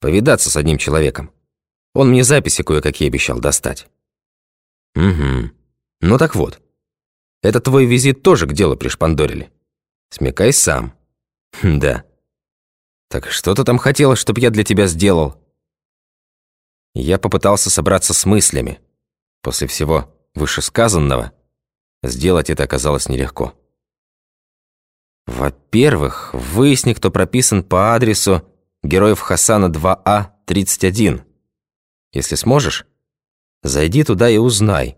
Повидаться с одним человеком. Он мне записи кое-какие обещал достать. Угу. Ну так вот. Это твой визит тоже к делу пришпандорили. Смекай сам. Хм, да. Так что ты там хотела, чтобы я для тебя сделал? Я попытался собраться с мыслями. После всего вышесказанного сделать это оказалось нелегко. Во-первых, выясни, кто прописан по адресу Героев Хасана 2А 31. Если сможешь, зайди туда и узнай,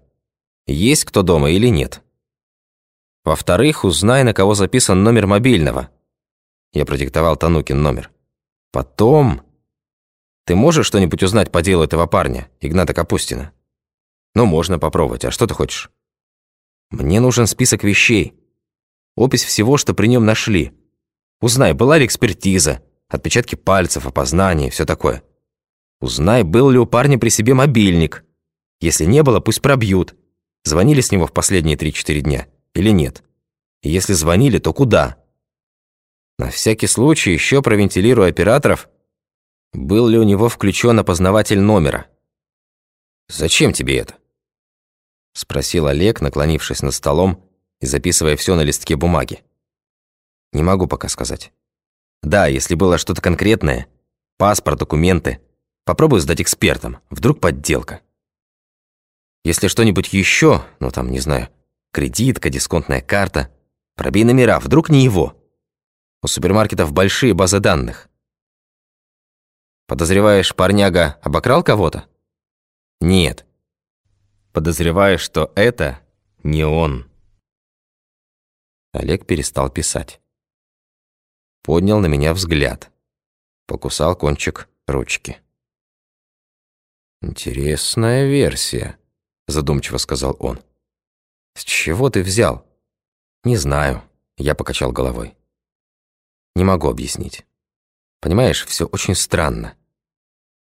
есть кто дома или нет. Во-вторых, узнай, на кого записан номер мобильного. Я продиктовал Танукин номер. Потом... Ты можешь что-нибудь узнать по делу этого парня, Игната Капустина? Ну, можно попробовать. А что ты хочешь? Мне нужен список вещей. Опись всего, что при нем нашли. Узнай, была ли экспертиза, отпечатки пальцев, опознание, все такое. Узнай, был ли у парня при себе мобильник. Если не было, пусть пробьют. Звонили с него в последние 3-4 дня или нет? И если звонили, то куда? На всякий случай еще провентилирую операторов, был ли у него включен опознаватель номера. «Зачем тебе это?» Спросил Олег, наклонившись над столом и записывая все на листке бумаги. «Не могу пока сказать. Да, если было что-то конкретное, паспорт, документы, попробую сдать экспертам, вдруг подделка. Если что-нибудь еще, ну там, не знаю, кредитка, дисконтная карта, пробей номера, вдруг не его. У супермаркетов большие базы данных. Подозреваешь, парняга обокрал кого-то? Нет. Подозреваешь, что это не он. Олег перестал писать. Поднял на меня взгляд. Покусал кончик ручки. «Интересная версия», — задумчиво сказал он. «С чего ты взял?» «Не знаю», — я покачал головой. Не могу объяснить. Понимаешь, все очень странно.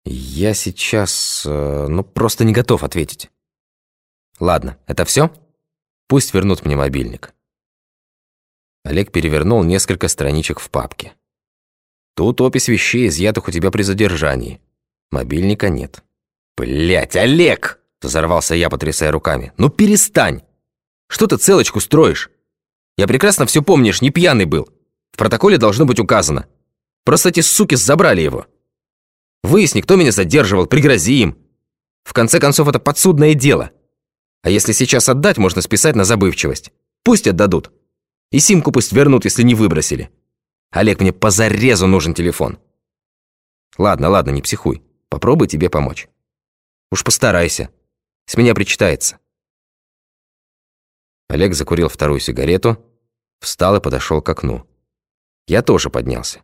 Я сейчас, э, ну, просто не готов ответить. Ладно, это все? Пусть вернут мне мобильник. Олег перевернул несколько страничек в папке. Тут опись вещей, изъятых у тебя при задержании. Мобильника нет. Блять, Олег! Взорвался я, потрясая руками. Ну перестань! Что ты целочку строишь? Я прекрасно все помнишь, не пьяный был. В протоколе должно быть указано. Просто эти суки забрали его. Выясни, кто меня задерживал, пригрози им. В конце концов, это подсудное дело. А если сейчас отдать, можно списать на забывчивость. Пусть отдадут. И симку пусть вернут, если не выбросили. Олег, мне позарезу нужен телефон. Ладно, ладно, не психуй. Попробуй тебе помочь. Уж постарайся. С меня причитается. Олег закурил вторую сигарету, встал и подошел к окну. Я тоже поднялся.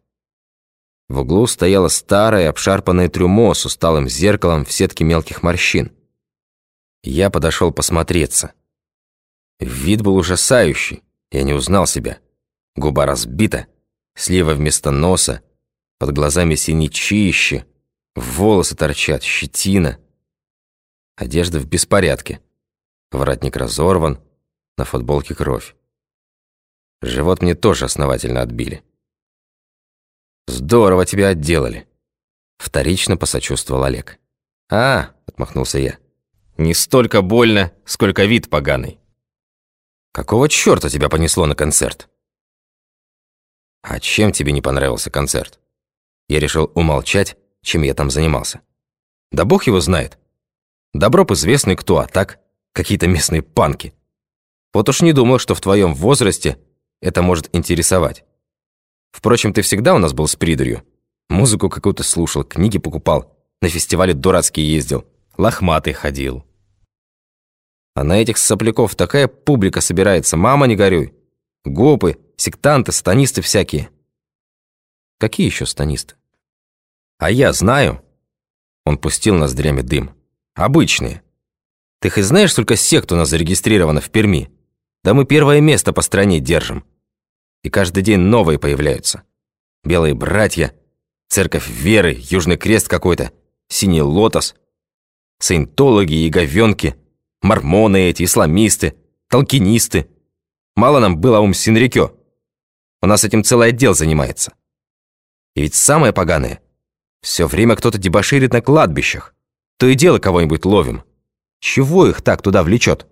В углу стояло старое обшарпанное трюмо с усталым зеркалом в сетке мелких морщин. Я подошел посмотреться. Вид был ужасающий, я не узнал себя. Губа разбита, слева вместо носа, под глазами синячище, волосы торчат, щетина. Одежда в беспорядке. Воротник разорван, на футболке кровь. Живот мне тоже основательно отбили. «Здорово тебя отделали», — вторично посочувствовал Олег. «А», — отмахнулся я, — «не столько больно, сколько вид поганый». «Какого чёрта тебя понесло на концерт?» «А чем тебе не понравился концерт?» Я решил умолчать, чем я там занимался. «Да бог его знает. Добро б известный кто, а так какие-то местные панки. Вот уж не думал, что в твоем возрасте это может интересовать. Впрочем, ты всегда у нас был с придурью. Музыку какую-то слушал, книги покупал, на фестивале дурацкие ездил, лохматый ходил. А на этих сопляков такая публика собирается, мама не горюй. Гопы, сектанты, станисты всякие. Какие еще станисты? А я знаю. Он пустил ноздрями дым. Обычные. Ты хоть знаешь, сколько сект у нас зарегистрировано в Перми? Да мы первое место по стране держим. И каждый день новые появляются. Белые братья, церковь веры, Южный крест какой-то, синий лотос, саентологи и говенки, мормоны эти, исламисты, толкинисты. Мало нам было ум Синрикё. У нас этим целый отдел занимается. И ведь самое поганое, Все время кто-то дебоширит на кладбищах. То и дело кого-нибудь ловим. Чего их так туда влечет?»